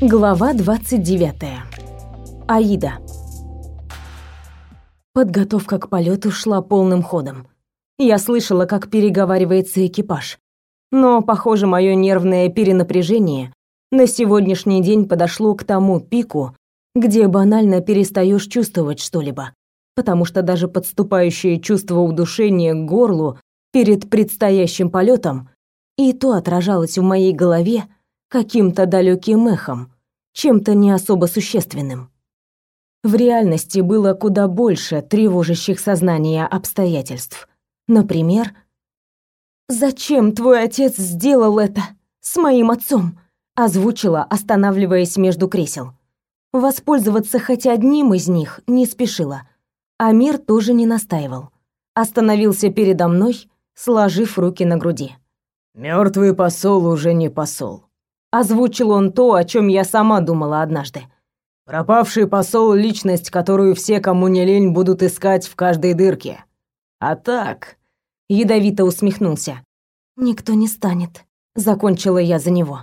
Глава 29. Аида. Подготовка к полету шла полным ходом. Я слышала, как переговаривается экипаж. Но, похоже, мое нервное перенапряжение на сегодняшний день подошло к тому пику, где банально перестаешь чувствовать что-либо, потому что даже подступающее чувство удушения к горлу перед предстоящим полетом и то отражалось в моей голове каким-то далеким эхом, чем-то не особо существенным. В реальности было куда больше тревожащих сознание обстоятельств. Например, «Зачем твой отец сделал это с моим отцом?» озвучила, останавливаясь между кресел. Воспользоваться хоть одним из них не спешила. Амир тоже не настаивал. Остановился передо мной, сложив руки на груди. Мертвый посол уже не посол. Озвучил он то, о чем я сама думала однажды. Пропавший посол — личность, которую все, кому не лень, будут искать в каждой дырке. А так... Ядовито усмехнулся. «Никто не станет», — закончила я за него.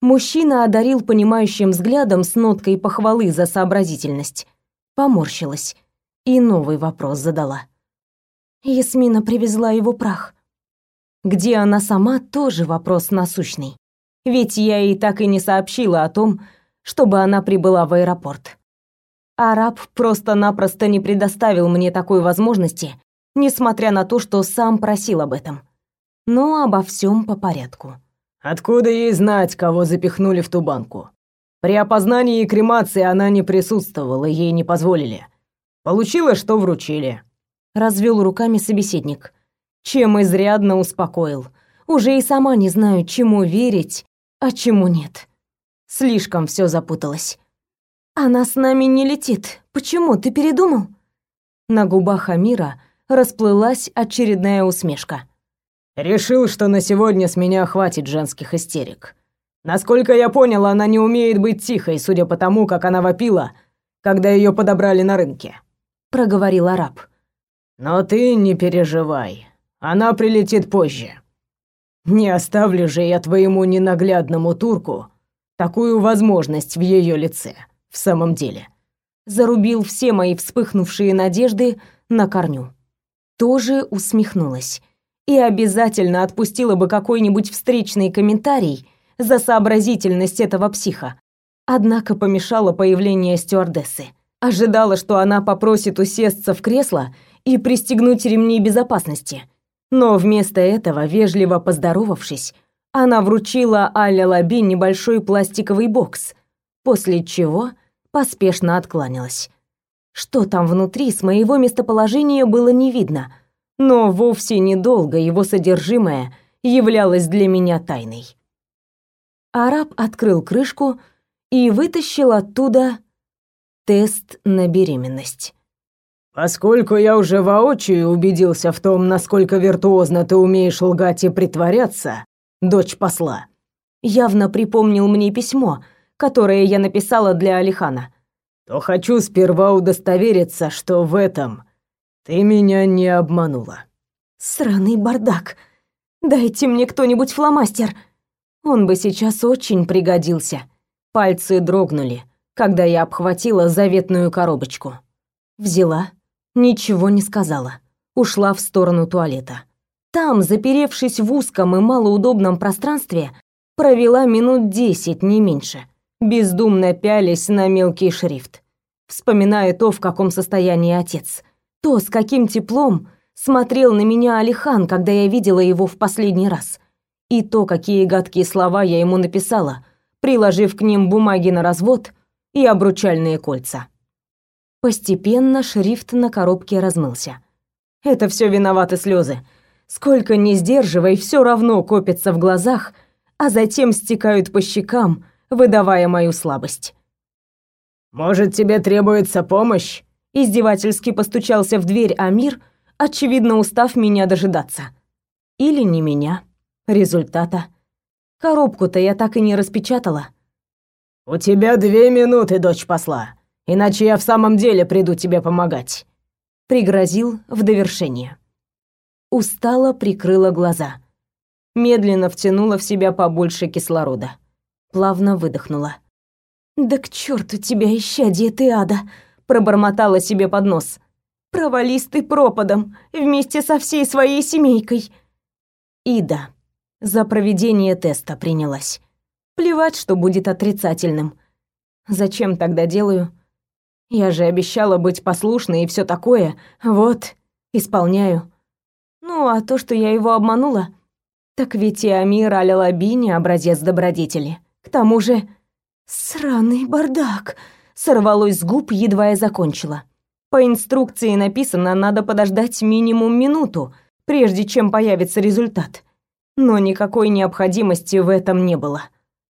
Мужчина одарил понимающим взглядом с ноткой похвалы за сообразительность. Поморщилась и новый вопрос задала. Ясмина привезла его прах. Где она сама, тоже вопрос насущный. Ведь я ей так и не сообщила о том, чтобы она прибыла в аэропорт. Араб просто-напросто не предоставил мне такой возможности, несмотря на то, что сам просил об этом. Но обо всем по порядку. Откуда ей знать, кого запихнули в ту банку? При опознании и кремации она не присутствовала, ей не позволили. Получила, что вручили. Развел руками собеседник, чем изрядно успокоил. Уже и сама не знаю, чему верить, а чему нет. Слишком все запуталось. Она с нами не летит. Почему? Ты передумал? На губах Амира расплылась очередная усмешка. Решил, что на сегодня с меня хватит женских истерик. Насколько я понял, она не умеет быть тихой, судя по тому, как она вопила, когда ее подобрали на рынке. Проговорил араб. Но ты не переживай. Она прилетит позже. Не оставлю же я твоему ненаглядному турку такую возможность в ее лице. В самом деле, зарубил все мои вспыхнувшие надежды на корню. Тоже усмехнулась и обязательно отпустила бы какой-нибудь встречный комментарий за сообразительность этого психа. Однако помешало появление стюардессы. Ожидала, что она попросит усесться в кресло и пристегнуть ремни безопасности. Но вместо этого, вежливо поздоровавшись, она вручила Аля Лаби небольшой пластиковый бокс, после чего поспешно откланялась. Что там внутри, с моего местоположения было не видно — но вовсе недолго его содержимое являлось для меня тайной. Араб открыл крышку и вытащил оттуда тест на беременность. Поскольку я уже воочию убедился в том, насколько виртуозно ты умеешь лгать и притворяться, дочь посла. Явно припомнил мне письмо, которое я написала для Алихана. То хочу сперва удостовериться, что в этом ты меня не обманула. Сраный бардак. Дайте мне кто-нибудь фломастер. Он бы сейчас очень пригодился. Пальцы дрогнули, когда я обхватила заветную коробочку. Взяла, ничего не сказала. Ушла в сторону туалета. Там, заперевшись в узком и малоудобном пространстве, провела минут десять, не меньше, бездумно пялись на мелкий шрифт, вспоминая то, в каком состоянии отец — то, с каким теплом смотрел на меня Алихан, когда я видела его в последний раз, и то, какие гадкие слова я ему написала, приложив к ним бумаги на развод и обручальные кольца. Постепенно шрифт на коробке размылся. Это все виноваты слезы. Сколько ни сдерживай, все равно копятся в глазах, а затем стекают по щекам, выдавая мою слабость. «Может, тебе требуется помощь?» Издевательски постучался в дверь Амир, очевидно устав меня дожидаться. Или не меня. Результата. Коробку-то я так и не распечатала. «У тебя две минуты, дочь посла, иначе я в самом деле приду тебе помогать», — пригрозил в довершение. Устало прикрыла глаза. Медленно втянула в себя побольше кислорода. Плавно выдохнула. «Да к черту тебя, исчадие ты ада!» — пробормотала себе под нос. «Провались ты пропадом, вместе со всей своей семейкой!» Ида за проведение теста принялась. Плевать, что будет отрицательным. Зачем тогда делаю? Я же обещала быть послушной и все такое. Вот, исполняю. Ну, а то, что я его обманула, так ведь и Амир Аль-Лаби не образец добродетели. К тому же... «Сраный бардак!» — сорвалось с губ, едва я закончила. По инструкции написано, надо подождать минимум минуту, прежде чем появится результат. Но никакой необходимости в этом не было.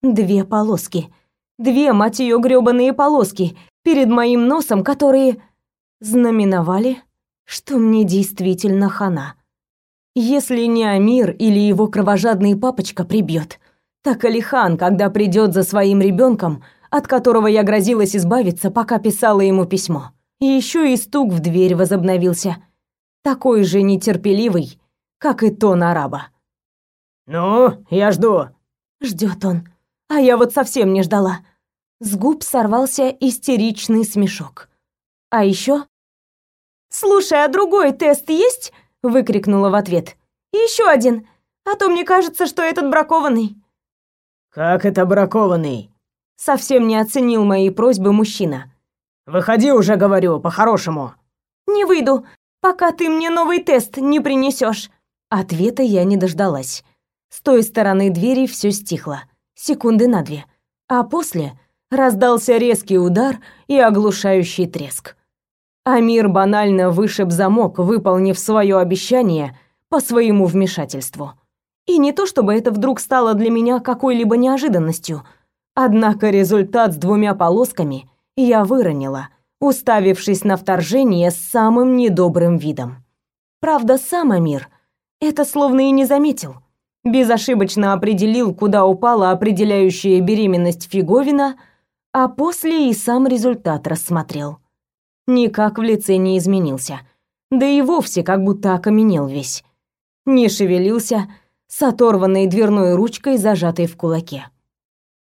Две полоски. Две, мать ее, грёбаные полоски перед моим носом, которые знаменовали, что мне действительно хана. Если не Амир или его кровожадный папочка прибьет, так Алихан, когда придет за своим ребенком, от которого я грозилась избавиться, пока писала ему письмо. Еще и стук в дверь возобновился, такой же нетерпеливый, как и тон араба. «Ну, я жду». Ждет он, а я вот совсем не ждала. С губ сорвался истеричный смешок. А еще «Слушай, а другой тест есть?» выкрикнула в ответ. Еще один, а то мне кажется, что этот бракованный. Как это бракованный? Совсем не оценил мои просьбы мужчина. Выходи уже, говорю, по-хорошему. Не выйду, пока ты мне новый тест не принесешь. Ответа я не дождалась. С той стороны двери все стихло, секунды на две, а после раздался резкий удар и оглушающий треск. Амир банально вышиб замок, выполнив свое обещание по своему вмешательству. И не то чтобы это вдруг стало для меня какой-либо неожиданностью, однако результат с двумя полосками я выронила, уставившись на вторжение с самым недобрым видом. Правда, сам Амир это словно и не заметил. Безошибочно определил, куда упала определяющая беременность фиговина, а после и сам результат рассмотрел никак в лице не изменился. Да и вовсе как будто окаменел весь. Не шевелился, с оторванной дверной ручкой, зажатой в кулаке.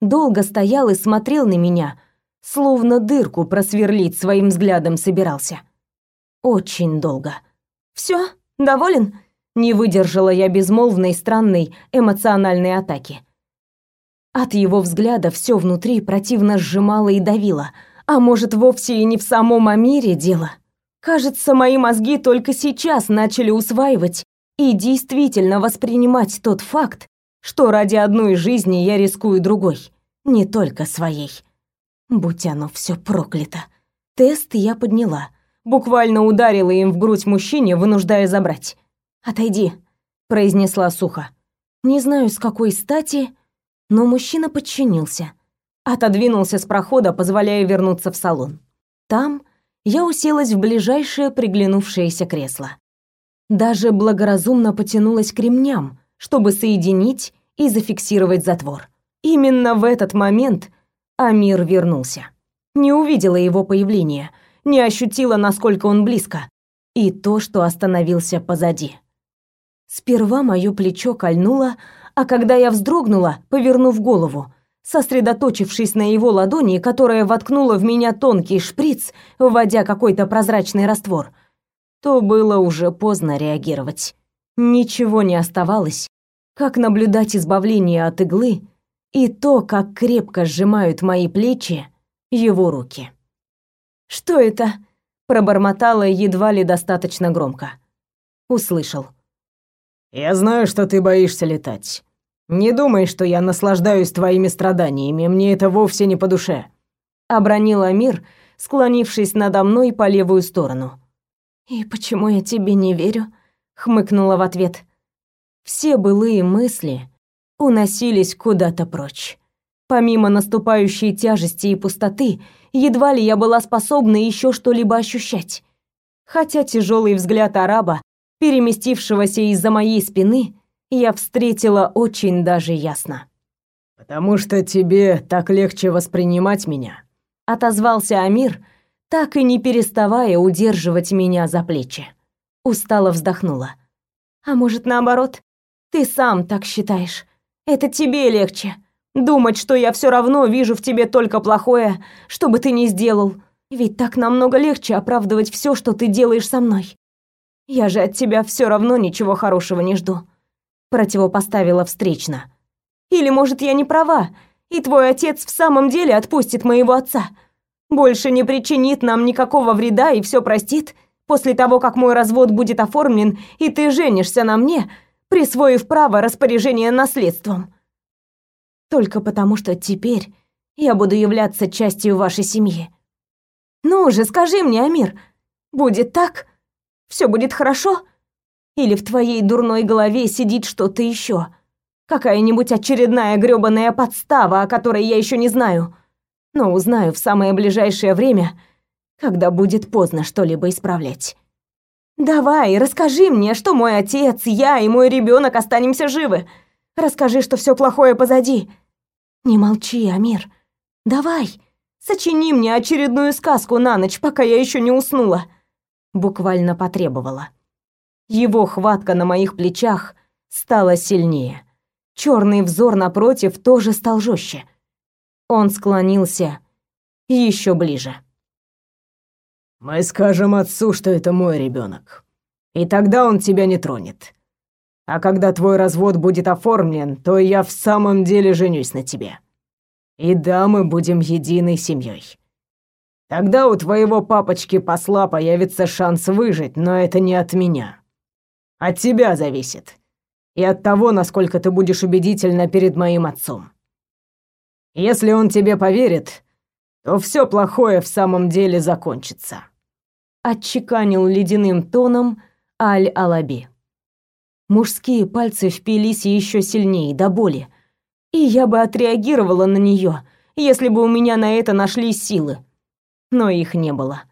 Долго стоял и смотрел на меня, словно дырку просверлить своим взглядом собирался. Очень долго. Все, доволен? Не выдержала я безмолвной странной эмоциональной атаки. От его взгляда все внутри противно сжимало и давило — а может, вовсе и не в самом Амире дело? Кажется, мои мозги только сейчас начали усваивать и действительно воспринимать тот факт, что ради одной жизни я рискую другой, не только своей. Будь оно все проклято. Тест я подняла, буквально ударила им в грудь мужчине, вынуждая забрать. «Отойди», — произнесла сухо. Не знаю, с какой стати, но мужчина подчинился — отодвинулся с прохода, позволяя вернуться в салон. Там я уселась в ближайшее приглянувшееся кресло. Даже благоразумно потянулась к ремням, чтобы соединить и зафиксировать затвор. Именно в этот момент Амир вернулся. Не увидела его появления, не ощутила, насколько он близко, и то, что остановился позади. Сперва моё плечо кольнуло, а когда я вздрогнула, повернув голову, сосредоточившись на его ладони, которая воткнула в меня тонкий шприц, вводя какой-то прозрачный раствор, то было уже поздно реагировать. Ничего не оставалось, как наблюдать избавление от иглы и то, как крепко сжимают мои плечи его руки. «Что это?» — пробормотала едва ли достаточно громко. Услышал. «Я знаю, что ты боишься летать. Не думай, что я наслаждаюсь твоими страданиями, мне это вовсе не по душе. Обронил Амир, склонившись надо мной по левую сторону. И почему я тебе не верю? хмыкнула в ответ. Все былые мысли уносились куда-то прочь. Помимо наступающей тяжести и пустоты, едва ли я была способна еще что-либо ощущать. Хотя тяжелый взгляд араба, переместившегося из-за моей спины, я встретила очень даже ясно. «Потому что тебе так легче воспринимать меня», — отозвался Амир, так и не переставая удерживать меня за плечи. Устало вздохнула. «А может, наоборот? Ты сам так считаешь. Это тебе легче. Думать, что я все равно вижу в тебе только плохое, что бы ты ни сделал. Ведь так намного легче оправдывать все, что ты делаешь со мной. Я же от тебя все равно ничего хорошего не жду. Противопоставила встречно. Или, может, я не права, и твой отец в самом деле отпустит моего отца. Больше не причинит нам никакого вреда и все простит после того, как мой развод будет оформлен, и ты женишься на мне, присвоив право распоряжения наследством. Только потому, что теперь я буду являться частью вашей семьи. Ну же, скажи мне, Амир, будет так? Все будет хорошо? Или в твоей дурной голове сидит что-то еще? Какая-нибудь очередная грёбаная подстава, о которой я еще не знаю. Но узнаю в самое ближайшее время, когда будет поздно что-либо исправлять. Давай, расскажи мне, что мой отец, я и мой ребенок останемся живы. Расскажи, что все плохое позади. Не молчи, Амир. Давай, сочини мне очередную сказку на ночь, пока я еще не уснула. Буквально потребовала. Его хватка на моих плечах стала сильнее. Черный взор напротив тоже стал жестче. Он склонился еще ближе. Мы скажем отцу, что это мой ребенок, и тогда он тебя не тронет. А когда твой развод будет оформлен, то я в самом деле женюсь на тебе. И да, мы будем единой семьей. Тогда у твоего папочки-посла появится шанс выжить, но это не от меня. От тебя зависит. И от того, насколько ты будешь убедительна перед моим отцом. Если он тебе поверит, то все плохое в самом деле закончится. Отчеканил ледяным тоном Аль-Алаби. Мужские пальцы впились еще сильнее, до боли. И я бы отреагировала на нее, если бы у меня на это нашлись силы. Но их не было.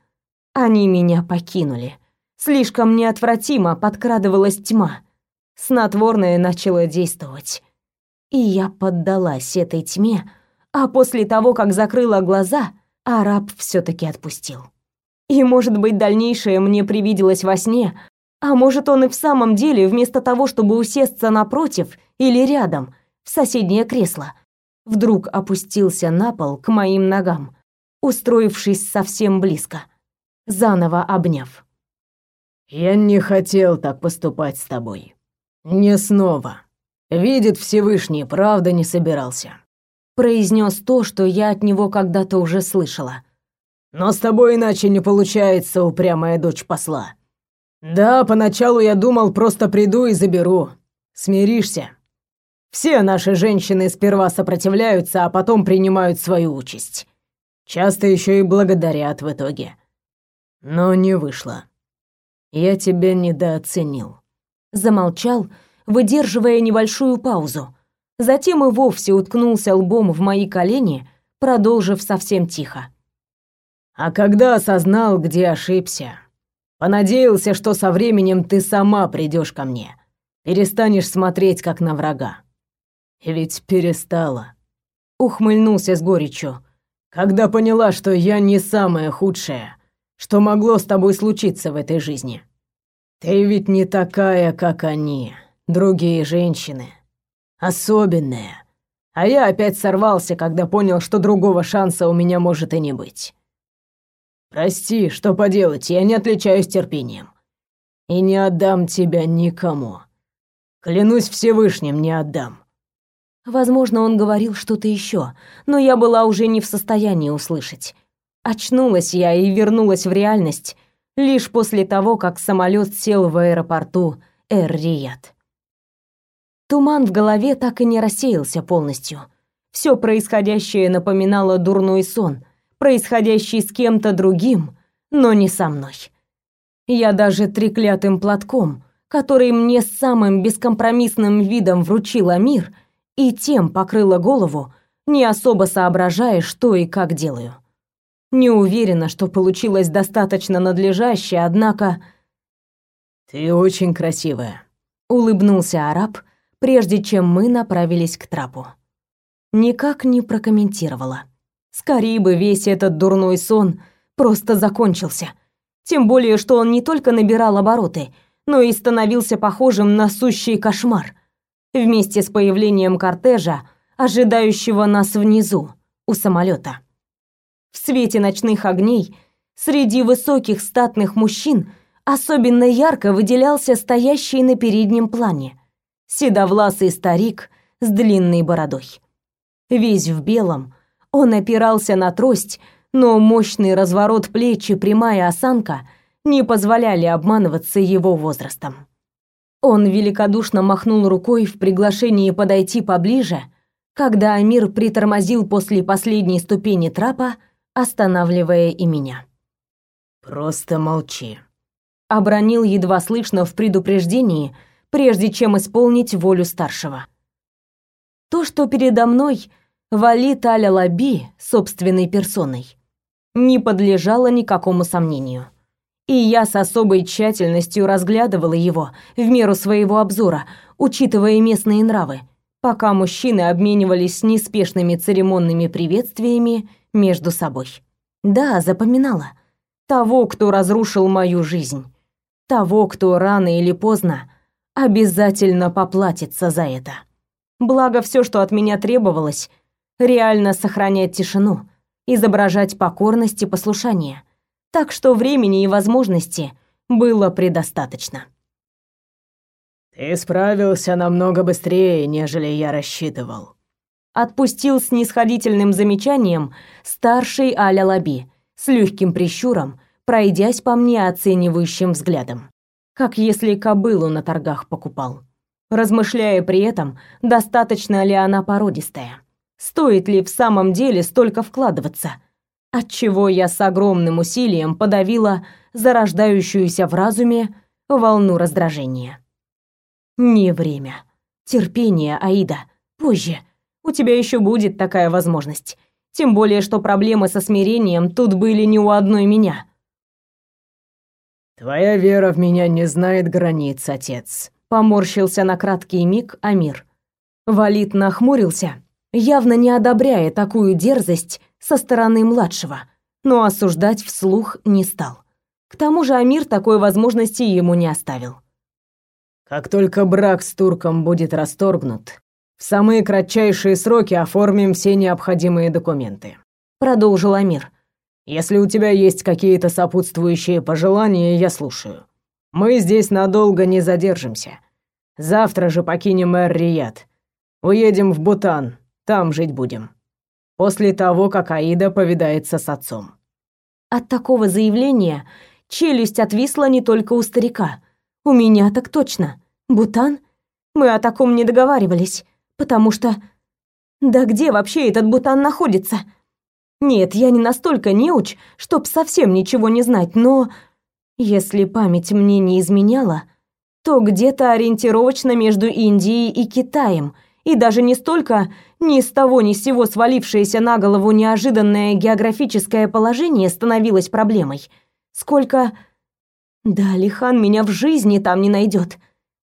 Они меня покинули. Слишком неотвратимо подкрадывалась тьма. Снотворное начало действовать. И я поддалась этой тьме, а после того, как закрыла глаза, араб все таки отпустил. И, может быть, дальнейшее мне привиделось во сне, а может, он и в самом деле, вместо того, чтобы усесться напротив или рядом, в соседнее кресло, вдруг опустился на пол к моим ногам, устроившись совсем близко, заново обняв. «Я не хотел так поступать с тобой. Не снова. Видит Всевышний, правда не собирался произнес то, что я от него когда-то уже слышала. Но с тобой иначе не получается, упрямая дочь посла. Да, поначалу я думал, просто приду и заберу. Смиришься? Все наши женщины сперва сопротивляются, а потом принимают свою участь. Часто еще и благодарят в итоге. Но не вышло. Я тебя недооценил. Замолчал, выдерживая небольшую паузу, затем и вовсе уткнулся лбом в мои колени, продолжив совсем тихо. А когда осознал, где ошибся, понадеялся, что со временем ты сама придешь ко мне, перестанешь смотреть как на врага. И ведь перестала. Ухмыльнулся с горечью. Когда поняла, что я не самое худшее, что могло с тобой случиться в этой жизни. Ты ведь не такая, как они, другие женщины особенное. А я опять сорвался, когда понял, что другого шанса у меня может и не быть. Прости, что поделать, я не отличаюсь терпением. И не отдам тебя никому. Клянусь Всевышним, не отдам. Возможно, он говорил что-то еще, но я была уже не в состоянии услышать. Очнулась я и вернулась в реальность лишь после того, как самолет сел в аэропорту Эр-Рияд. Туман в голове так и не рассеялся полностью. Все происходящее напоминало дурной сон, происходящий с кем-то другим, но не со мной. Я даже треклятым платком, который мне с самым бескомпромиссным видом вручила мир, и тем покрыла голову, не особо соображая, что и как делаю. Не уверена, что получилось достаточно надлежаще, однако... «Ты очень красивая», — улыбнулся араб, — прежде чем мы направились к трапу. Никак не прокомментировала. Скорее бы весь этот дурной сон просто закончился. Тем более, что он не только набирал обороты, но и становился похожим на сущий кошмар. Вместе с появлением кортежа ожидающего нас внизу, у самолета. В свете ночных огней, среди высоких статных мужчин, особенно ярко выделялся стоящий на переднем плане седовласый старик с длинной бородой. Весь в белом, он опирался на трость, но мощный разворот плеч и прямая осанка не позволяли обманываться его возрастом. Он великодушно махнул рукой в приглашении подойти поближе, когда Амир притормозил после последней ступени трапа, останавливая и меня. «Просто молчи», — обронил едва слышно в предупреждении, прежде чем исполнить волю старшего. То, что передо мной валит Аля Лаби собственной персоной, не подлежало никакому сомнению и я с особой тщательностью разглядывала его в меру своего обзора, учитывая местные нравы, пока мужчины обменивались неспешными церемонными приветствиями между собой. Да, запоминала. Того, кто разрушил мою жизнь. Того, кто рано или поздно обязательно поплатится за это. Благо все, что от меня требовалось, реально сохранять тишину, изображать покорность и послушание — так что времени и возможности было предостаточно. «Ты справился намного быстрее, нежели я рассчитывал», отпустил с нисходительным замечанием старший Аля Лаби, с легким прищуром, пройдясь по мне оценивающим взглядом, как если кобылу на торгах покупал, размышляя при этом, достаточно ли она породистая, стоит ли в самом деле столько вкладываться, отчего я с огромным усилием подавила зарождающуюся в разуме волну раздражения. Не время. Терпение, Аида. Позже. У тебя еще будет такая возможность. Тем более, что проблемы со смирением тут были не у одной меня. Твоя вера в меня не знает границ, отец. Поморщился на краткий миг Амир. Валит нахмурился, явно не одобряя такую дерзость со стороны младшего, но осуждать вслух не стал. К тому же Амир такой возможности ему не оставил. Как только брак с турком будет расторгнут, в самые кратчайшие сроки оформим все необходимые документы, продолжил Амир. Если у тебя есть какие-то сопутствующие пожелания, я слушаю. Мы здесь надолго не задержимся. Завтра же покинем Эр-Рияд. Уедем в Бутан, там жить будем после того, как Аида повидается с отцом. От такого заявления челюсть отвисла не только у старика. У меня так точно. Бутан? Мы о таком не договаривались, потому что... Да где вообще этот Бутан находится? Нет, я не настолько неуч, чтоб совсем ничего не знать, но... Если память мне не изменяла, то где-то ориентировочно между Индией и Китаем, и даже не столько ни с того ни с сего свалившееся на голову неожиданное географическое положение становилось проблемой, сколько... Да, Лихан меня в жизни там не найдет.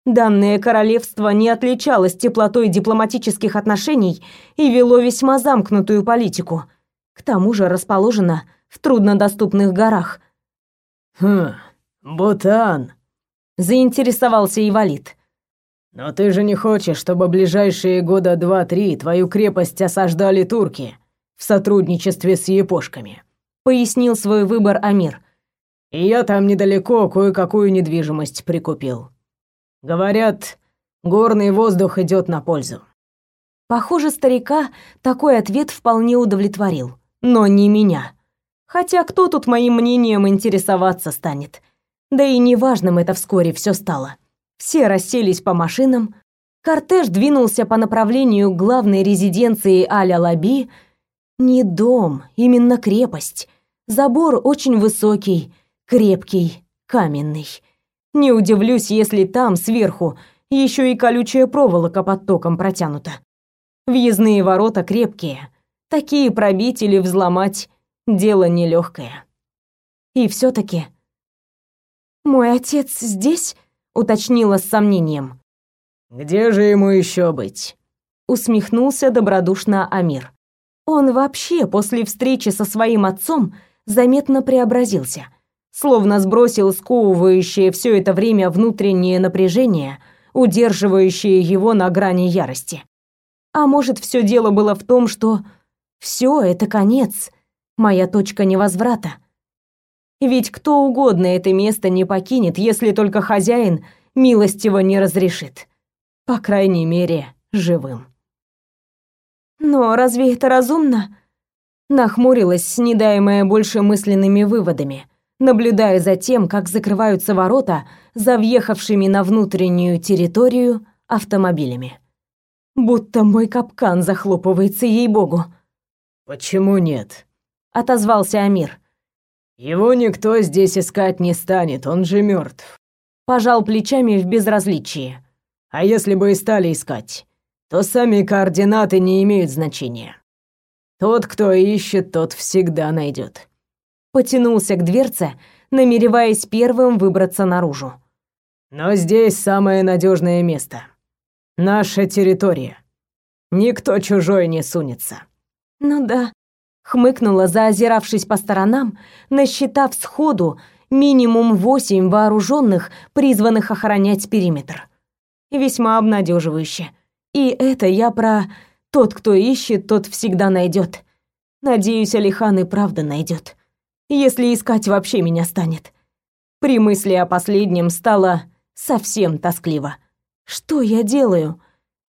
Данное королевство не отличалось теплотой дипломатических отношений и вело весьма замкнутую политику. К тому же расположено в труднодоступных горах. «Хм, Бутан», — заинтересовался Ивалит. Но ты же не хочешь, чтобы ближайшие года два-три твою крепость осаждали турки в сотрудничестве с япошками, пояснил свой выбор Амир. И я там недалеко кое-какую недвижимость прикупил. Говорят, горный воздух идет на пользу. Похоже, старика такой ответ вполне удовлетворил, но не меня. Хотя кто тут моим мнением интересоваться станет? Да и неважным это вскоре все стало. Все расселись по машинам. Кортеж двинулся по направлению главной резиденции Аля Лаби. Не дом, именно крепость. Забор очень высокий, крепкий, каменный. Не удивлюсь, если там сверху еще и колючая проволока под током протянута. Въездные ворота крепкие. Такие пробить или взломать дело нелегкое. И все таки Мой отец здесь? Уточнила с сомнением. Где же ему еще быть? усмехнулся добродушно Амир. Он вообще после встречи со своим отцом заметно преобразился, словно сбросил сковывающее все это время внутреннее напряжение, удерживающее его на грани ярости. А может, все дело было в том, что все это конец, моя точка невозврата. Ведь кто угодно это место не покинет, если только хозяин милостиво не разрешит. По крайней мере, живым. Но разве это разумно? Нахмурилась, снедаемая больше мысленными выводами, наблюдая за тем, как закрываются ворота за въехавшими на внутреннюю территорию автомобилями. Будто мой капкан захлопывается, ей-богу. «Почему нет?» — отозвался Амир. Его никто здесь искать не станет, он же мертв. Пожал плечами в безразличии. А если бы и стали искать, то сами координаты не имеют значения. Тот, кто ищет, тот всегда найдет. Потянулся к дверце, намереваясь первым выбраться наружу. Но здесь самое надежное место. Наша территория. Никто чужой не сунется. Ну да, хмыкнула, заозиравшись по сторонам, насчитав сходу минимум восемь вооруженных, призванных охранять периметр. Весьма обнадеживающе. И это я про тот, кто ищет, тот всегда найдет. Надеюсь, Алихан и правда найдет. Если искать вообще меня станет. При мысли о последнем стало совсем тоскливо. Что я делаю?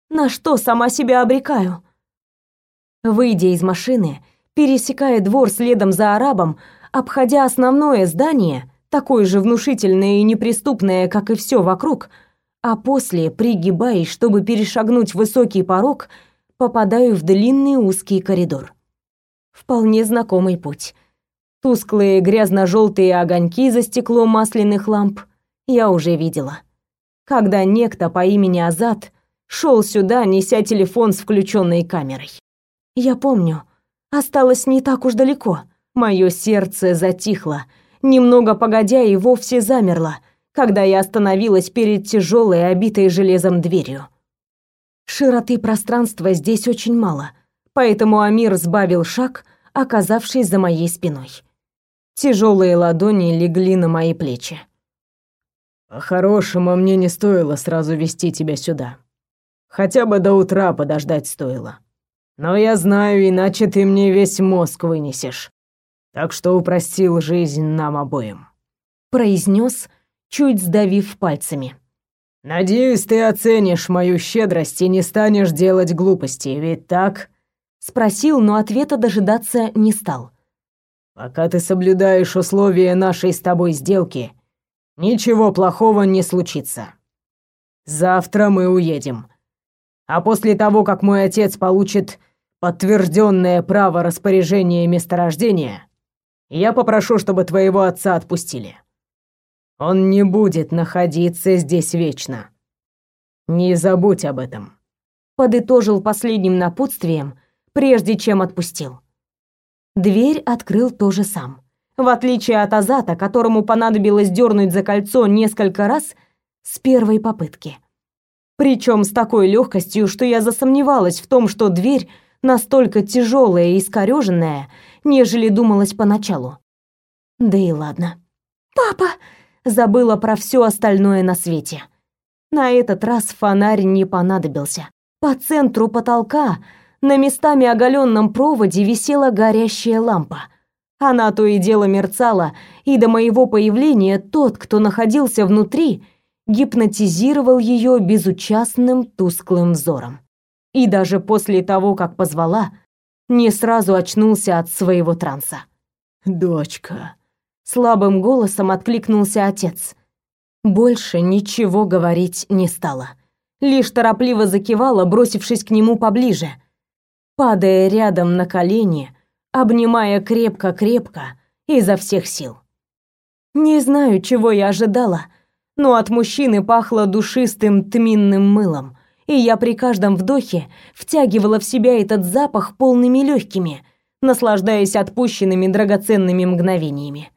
На что сама себя обрекаю? Выйдя из машины, пересекая двор следом за арабом, обходя основное здание, такое же внушительное и неприступное, как и все вокруг, а после, пригибаясь, чтобы перешагнуть высокий порог, попадаю в длинный узкий коридор. Вполне знакомый путь. Тусклые грязно-желтые огоньки за стеклом масляных ламп я уже видела. Когда некто по имени Азат шел сюда, неся телефон с включенной камерой. Я помню, осталось не так уж далеко. Мое сердце затихло, немного погодя и вовсе замерло, когда я остановилась перед тяжелой, обитой железом дверью. Широты пространства здесь очень мало, поэтому Амир сбавил шаг, оказавшись за моей спиной. Тяжелые ладони легли на мои плечи. «По-хорошему, мне не стоило сразу вести тебя сюда. Хотя бы до утра подождать стоило. Но я знаю, иначе ты мне весь мозг вынесешь. Так что упростил жизнь нам обоим», — произнес, чуть сдавив пальцами. «Надеюсь, ты оценишь мою щедрость и не станешь делать глупости, ведь так?» Спросил, но ответа дожидаться не стал. «Пока ты соблюдаешь условия нашей с тобой сделки, ничего плохого не случится. Завтра мы уедем. А после того, как мой отец получит подтвержденное право распоряжения месторождения, я попрошу, чтобы твоего отца отпустили. Он не будет находиться здесь вечно. Не забудь об этом. Подытожил последним напутствием, прежде чем отпустил. Дверь открыл тоже сам. В отличие от Азата, которому понадобилось дернуть за кольцо несколько раз с первой попытки. Причем с такой легкостью, что я засомневалась в том, что дверь настолько тяжелая и искореженная, нежели думалось поначалу. Да и ладно. «Папа!» Забыла про все остальное на свете. На этот раз фонарь не понадобился. По центру потолка на местами оголенном проводе висела горящая лампа. Она то и дело мерцала, и до моего появления тот, кто находился внутри, гипнотизировал ее безучастным тусклым взором и даже после того, как позвала, не сразу очнулся от своего транса. «Дочка», — слабым голосом откликнулся отец. Больше ничего говорить не стала. Лишь торопливо закивала, бросившись к нему поближе, падая рядом на колени, обнимая крепко-крепко изо всех сил. Не знаю, чего я ожидала, но от мужчины пахло душистым тминным мылом, и я при каждом вдохе втягивала в себя этот запах полными легкими, наслаждаясь отпущенными драгоценными мгновениями.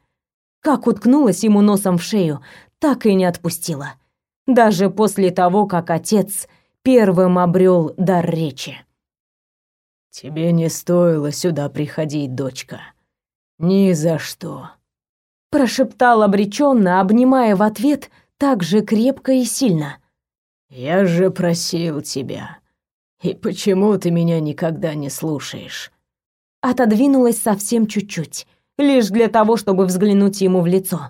Как уткнулась ему носом в шею, так и не отпустила. Даже после того, как отец первым обрел дар речи. «Тебе не стоило сюда приходить, дочка. Ни за что», — прошептал обреченно, обнимая в ответ так же крепко и сильно — я же просил тебя. «И почему ты меня никогда не слушаешь?» Отодвинулась совсем чуть-чуть, лишь для того, чтобы взглянуть ему в лицо.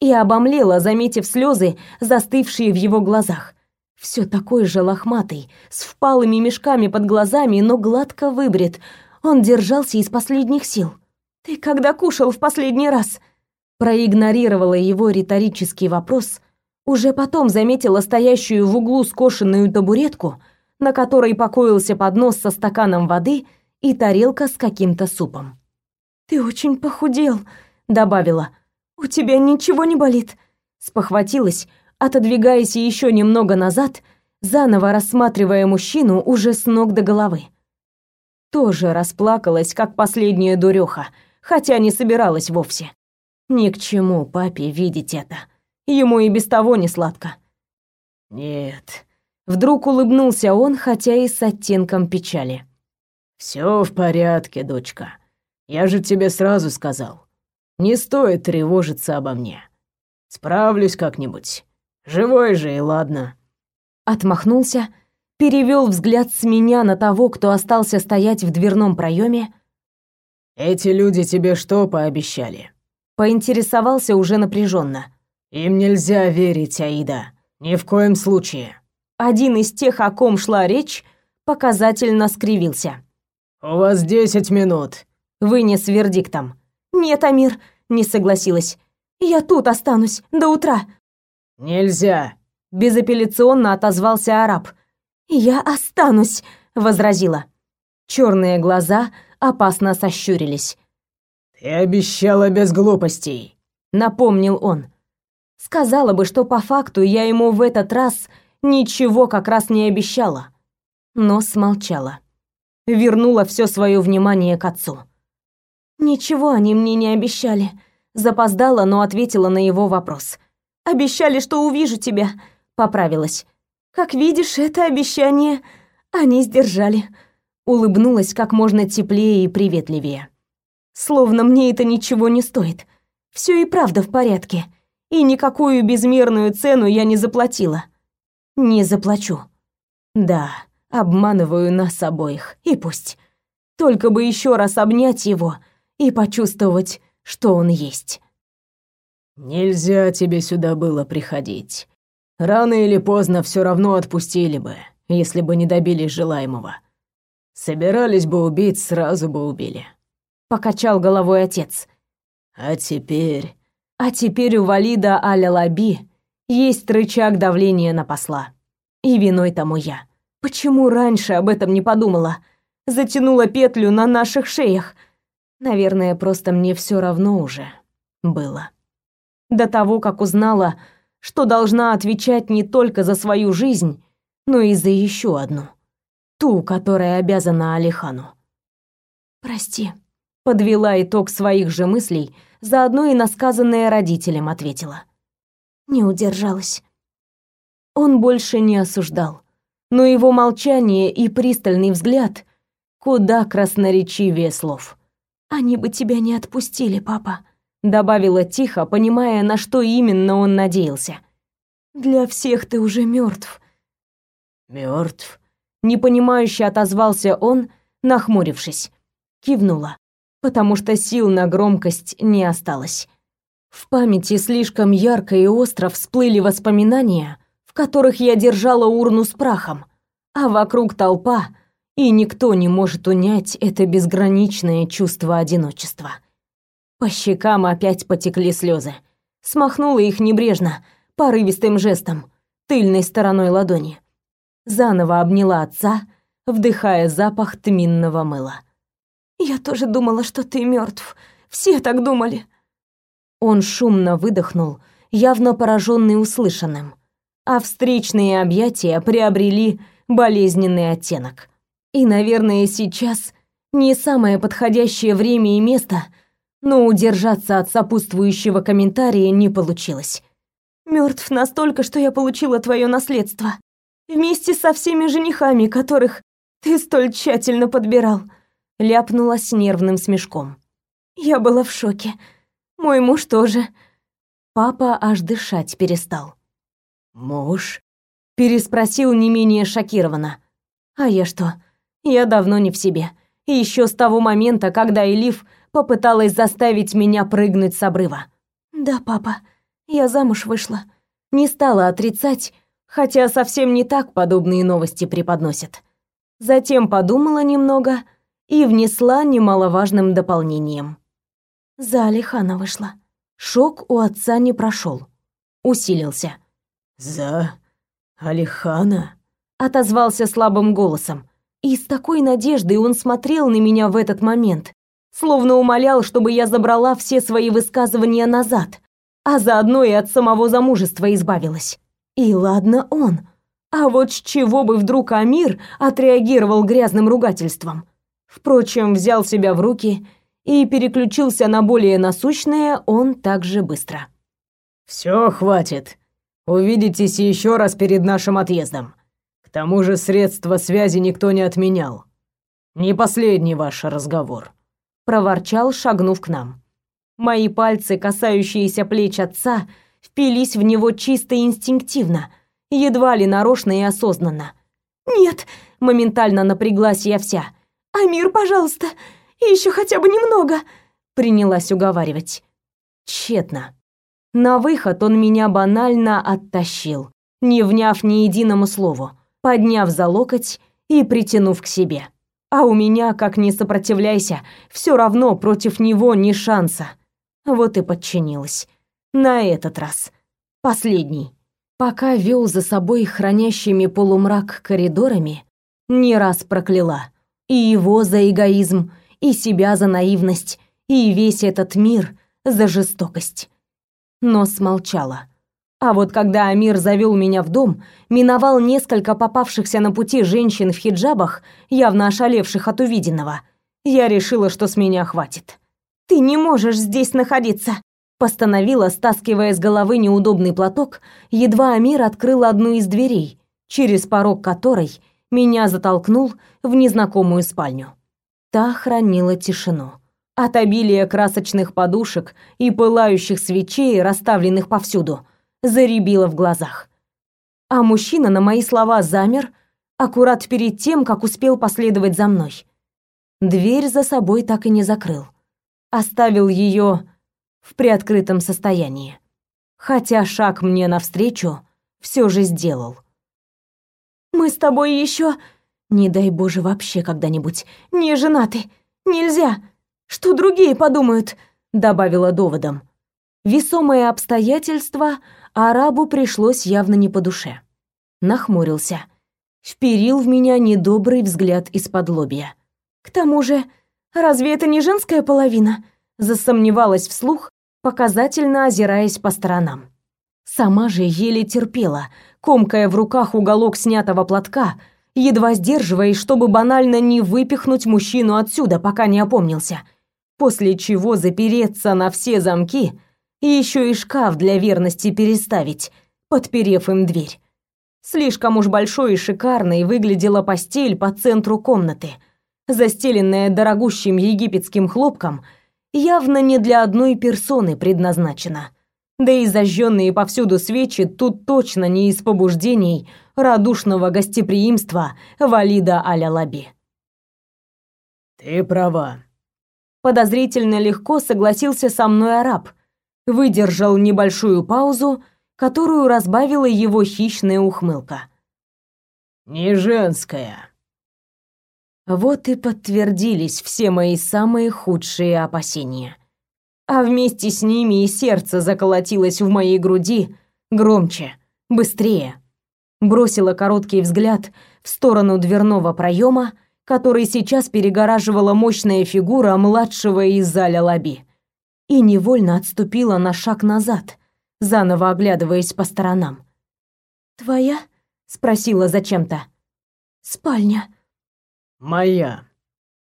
И обомлела, заметив слезы, застывшие в его глазах. Все такой же лохматый, с впалыми мешками под глазами, но гладко выбрит. Он держался из последних сил. «Ты когда кушал в последний раз?» Проигнорировала его риторический вопрос, уже потом заметила стоящую в углу скошенную табуретку, на которой покоился поднос со стаканом воды и тарелка с каким-то супом. «Ты очень похудел», — добавила. «У тебя ничего не болит?» Спохватилась, отодвигаясь еще немного назад, заново рассматривая мужчину уже с ног до головы. Тоже расплакалась, как последняя дуреха, хотя не собиралась вовсе. Ни к чему папе видеть это. Ему и без того не сладко. «Нет». Вдруг улыбнулся он, хотя и с оттенком печали. Все в порядке, дочка. Я же тебе сразу сказал. Не стоит тревожиться обо мне. Справлюсь как-нибудь. Живой же и ладно». Отмахнулся, перевел взгляд с меня на того, кто остался стоять в дверном проеме. «Эти люди тебе что пообещали?» Поинтересовался уже напряженно. Им нельзя верить, Аида. Ни в коем случае. Один из тех, о ком шла речь, показательно скривился. У вас десять минут. Вынес вердиктом. Нет, Амир, не согласилась. Я тут останусь до утра. Нельзя. Безапелляционно отозвался араб. Я останусь, возразила. Черные глаза опасно сощурились. Ты обещала без глупостей, напомнил он. Сказала бы, что по факту я ему в этот раз ничего как раз не обещала, но смолчала. Вернула все свое внимание к отцу. Ничего они мне не обещали. Запоздала, но ответила на его вопрос. Обещали, что увижу тебя, поправилась. Как видишь, это обещание они сдержали. Улыбнулась как можно теплее и приветливее. Словно мне это ничего не стоит. Все и правда в порядке и никакую безмерную цену я не заплатила. Не заплачу. Да, обманываю нас обоих, и пусть. Только бы еще раз обнять его и почувствовать, что он есть. Нельзя тебе сюда было приходить. Рано или поздно все равно отпустили бы, если бы не добились желаемого. Собирались бы убить, сразу бы убили. Покачал головой отец. А теперь а теперь у Валида Аля-Лаби есть рычаг давления на посла. И виной тому я. Почему раньше об этом не подумала? Затянула петлю на наших шеях. Наверное, просто мне все равно уже было. До того, как узнала, что должна отвечать не только за свою жизнь, но и за еще одну. Ту, которая обязана Алихану. «Прости», — подвела итог своих же мыслей, заодно и на сказанное родителям ответила. Не удержалась. Он больше не осуждал, но его молчание и пристальный взгляд куда красноречивее слов. «Они бы тебя не отпустили, папа», — добавила тихо, понимая, на что именно он надеялся. «Для всех ты уже мертв. Мертв? непонимающе отозвался он, нахмурившись. Кивнула потому что сил на громкость не осталось. В памяти слишком ярко и остро всплыли воспоминания, в которых я держала урну с прахом, а вокруг толпа, и никто не может унять это безграничное чувство одиночества. По щекам опять потекли слезы. Смахнула их небрежно, порывистым жестом, тыльной стороной ладони. Заново обняла отца, вдыхая запах тминного мыла. Я тоже думала, что ты мертв. Все так думали. Он шумно выдохнул, явно пораженный услышанным, а встречные объятия приобрели болезненный оттенок. И, наверное, сейчас не самое подходящее время и место, но удержаться от сопутствующего комментария не получилось. Мертв настолько, что я получила твое наследство. Вместе со всеми женихами, которых ты столь тщательно подбирал ляпнула с нервным смешком. Я была в шоке. Мой муж тоже. Папа аж дышать перестал. Муж? переспросил не менее шокированно. А я что? Я давно не в себе. И еще с того момента, когда Элиф попыталась заставить меня прыгнуть с обрыва. Да, папа, я замуж вышла. Не стала отрицать, хотя совсем не так подобные новости преподносят. Затем подумала немного и внесла немаловажным дополнением. За Алихана вышла. Шок у отца не прошел, усилился. «За Алихана?» — отозвался слабым голосом. И с такой надеждой он смотрел на меня в этот момент, словно умолял, чтобы я забрала все свои высказывания назад, а заодно и от самого замужества избавилась. И ладно он. А вот с чего бы вдруг Амир отреагировал грязным ругательством? Впрочем, взял себя в руки и переключился на более насущное он так же быстро. «Все, хватит. Увидитесь еще раз перед нашим отъездом. К тому же средства связи никто не отменял. Не последний ваш разговор», — проворчал, шагнув к нам. Мои пальцы, касающиеся плеч отца, впились в него чисто инстинктивно, едва ли нарочно и осознанно. «Нет!» — моментально напряглась я вся. «Амир, пожалуйста, еще хотя бы немного!» Принялась уговаривать. Тщетно. На выход он меня банально оттащил, не вняв ни единому слову, подняв за локоть и притянув к себе. А у меня, как ни сопротивляйся, все равно против него ни шанса. Вот и подчинилась. На этот раз. Последний. Пока вел за собой хранящими полумрак коридорами, не раз прокляла. И его за эгоизм, и себя за наивность, и весь этот мир за жестокость. Но смолчала. А вот когда Амир завел меня в дом, миновал несколько попавшихся на пути женщин в хиджабах, явно ошалевших от увиденного, я решила, что с меня хватит. «Ты не можешь здесь находиться!» Постановила, стаскивая с головы неудобный платок, едва Амир открыл одну из дверей, через порог которой меня затолкнул в незнакомую спальню. Та хранила тишину. От обилия красочных подушек и пылающих свечей, расставленных повсюду, заребило в глазах. А мужчина на мои слова замер, аккурат перед тем, как успел последовать за мной. Дверь за собой так и не закрыл. Оставил ее в приоткрытом состоянии. Хотя шаг мне навстречу все же сделал. «Мы с тобой еще не дай боже вообще когда-нибудь. Не женаты. Нельзя. Что другие подумают?» Добавила доводом. Весомое обстоятельство арабу пришлось явно не по душе. Нахмурился. Вперил в меня недобрый взгляд из-под лобья. «К тому же, разве это не женская половина?» Засомневалась вслух, показательно озираясь по сторонам. Сама же еле терпела, комкая в руках уголок снятого платка, едва сдерживаясь, чтобы банально не выпихнуть мужчину отсюда, пока не опомнился. После чего запереться на все замки и еще и шкаф для верности переставить, подперев им дверь. Слишком уж большой и шикарной выглядела постель по центру комнаты, застеленная дорогущим египетским хлопком, явно не для одной персоны предназначена. Да и зажженные повсюду свечи тут точно не из побуждений радушного гостеприимства Валида Аля Лаби. «Ты права», — подозрительно легко согласился со мной араб, выдержал небольшую паузу, которую разбавила его хищная ухмылка. «Не женская». Вот и подтвердились все мои самые худшие опасения а вместе с ними и сердце заколотилось в моей груди громче, быстрее. Бросила короткий взгляд в сторону дверного проема, который сейчас перегораживала мощная фигура младшего из заля Лаби, и невольно отступила на шаг назад, заново оглядываясь по сторонам. «Твоя?» — спросила зачем-то. «Спальня». «Моя.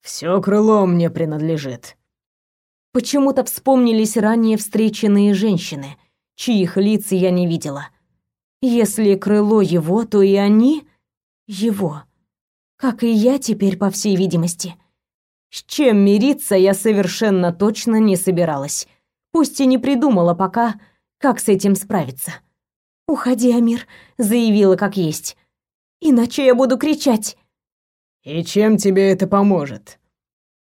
Все крыло мне принадлежит», Почему-то вспомнились ранее встреченные женщины, чьих лиц я не видела. Если крыло его, то и они его. Как и я теперь, по всей видимости. С чем мириться я совершенно точно не собиралась. Пусть и не придумала пока, как с этим справиться. «Уходи, Амир», — заявила как есть. «Иначе я буду кричать». «И чем тебе это поможет?»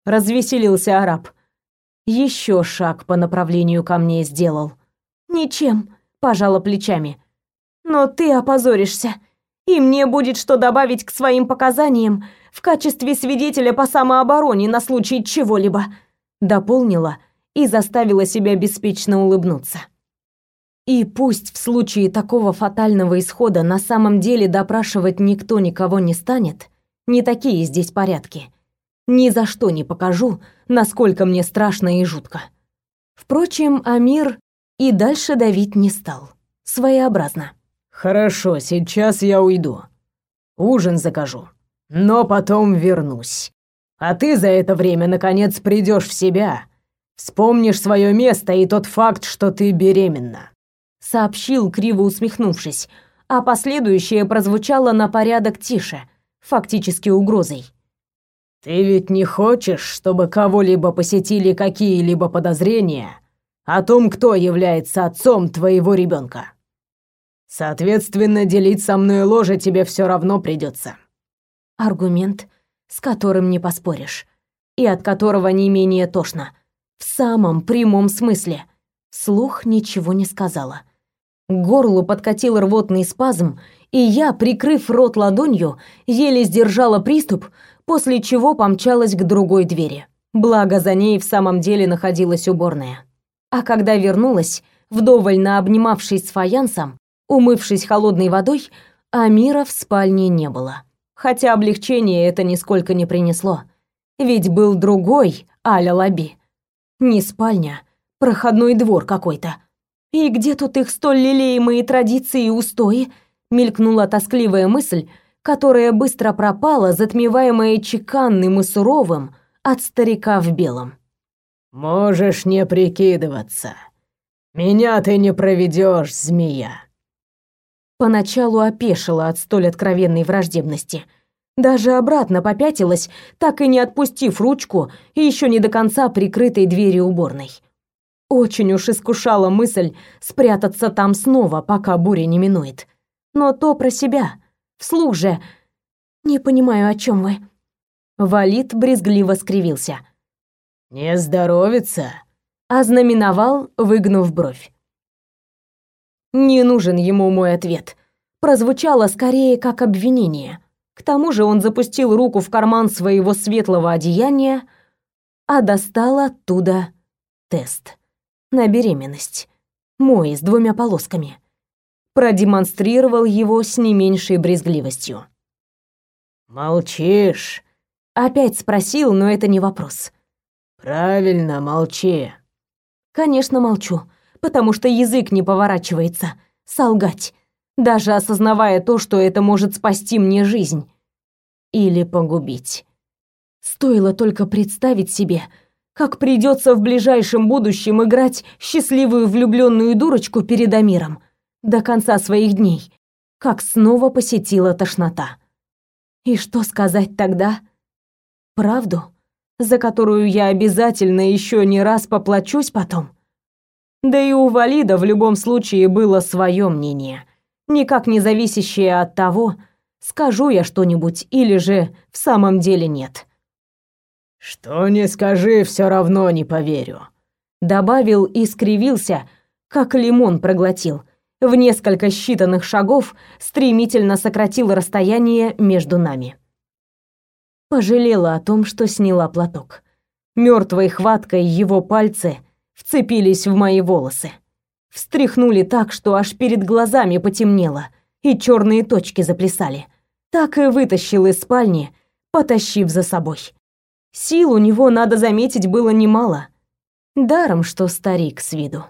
Развеселился араб. Еще шаг по направлению ко мне сделал. «Ничем», — пожала плечами. «Но ты опозоришься, и мне будет что добавить к своим показаниям в качестве свидетеля по самообороне на случай чего-либо», — дополнила и заставила себя беспечно улыбнуться. И пусть в случае такого фатального исхода на самом деле допрашивать никто никого не станет, не такие здесь порядки. Ни за что не покажу, насколько мне страшно и жутко. Впрочем, Амир и дальше давить не стал. Своеобразно. «Хорошо, сейчас я уйду. Ужин закажу. Но потом вернусь. А ты за это время, наконец, придешь в себя. Вспомнишь свое место и тот факт, что ты беременна сообщил, криво усмехнувшись, а последующее прозвучало на порядок тише, фактически угрозой. Ты ведь не хочешь, чтобы кого-либо посетили какие-либо подозрения о том, кто является отцом твоего ребенка? Соответственно, делить со мной ложе тебе все равно придется. Аргумент, с которым не поспоришь, и от которого не менее тошно. В самом прямом смысле. Слух ничего не сказала. К горлу подкатил рвотный спазм, и я, прикрыв рот ладонью, еле сдержала приступ, после чего помчалась к другой двери. Благо, за ней в самом деле находилась уборная. А когда вернулась, вдоволь наобнимавшись с фаянсом, умывшись холодной водой, Амира в спальне не было. Хотя облегчение это нисколько не принесло. Ведь был другой Аля Лаби. Не спальня, проходной двор какой-то. И где тут их столь лелеемые традиции и устои? Мелькнула тоскливая мысль, которая быстро пропала, затмеваемая чеканным и суровым от старика в белом. «Можешь не прикидываться. Меня ты не проведешь, змея». Поначалу опешила от столь откровенной враждебности. Даже обратно попятилась, так и не отпустив ручку и еще не до конца прикрытой двери уборной. Очень уж искушала мысль спрятаться там снова, пока буря не минует. Но то про себя. Вслух же. Не понимаю, о чем вы. Валит брезгливо скривился. Не здоровится, ознаменовал, выгнув бровь. Не нужен ему мой ответ. Прозвучало скорее как обвинение. К тому же он запустил руку в карман своего светлого одеяния, а достал оттуда тест на беременность. Мой с двумя полосками. Продемонстрировал его с не меньшей брезгливостью. «Молчишь?» Опять спросил, но это не вопрос. «Правильно, молчи». Конечно, молчу, потому что язык не поворачивается. Солгать, даже осознавая то, что это может спасти мне жизнь. Или погубить. Стоило только представить себе, как придется в ближайшем будущем играть счастливую влюбленную дурочку перед Амиром до конца своих дней, как снова посетила тошнота. И что сказать тогда? Правду, за которую я обязательно еще не раз поплачусь потом. Да и у Валида в любом случае было свое мнение, никак не зависящее от того, скажу я что-нибудь или же в самом деле нет. «Что не скажи, все равно не поверю», — добавил и скривился, как лимон проглотил. В несколько считанных шагов стремительно сократил расстояние между нами. Пожалела о том, что сняла платок. Мертвой хваткой его пальцы вцепились в мои волосы. Встряхнули так, что аж перед глазами потемнело, и черные точки заплясали. Так и вытащил из спальни, потащив за собой. Сил у него, надо заметить, было немало. Даром, что старик с виду.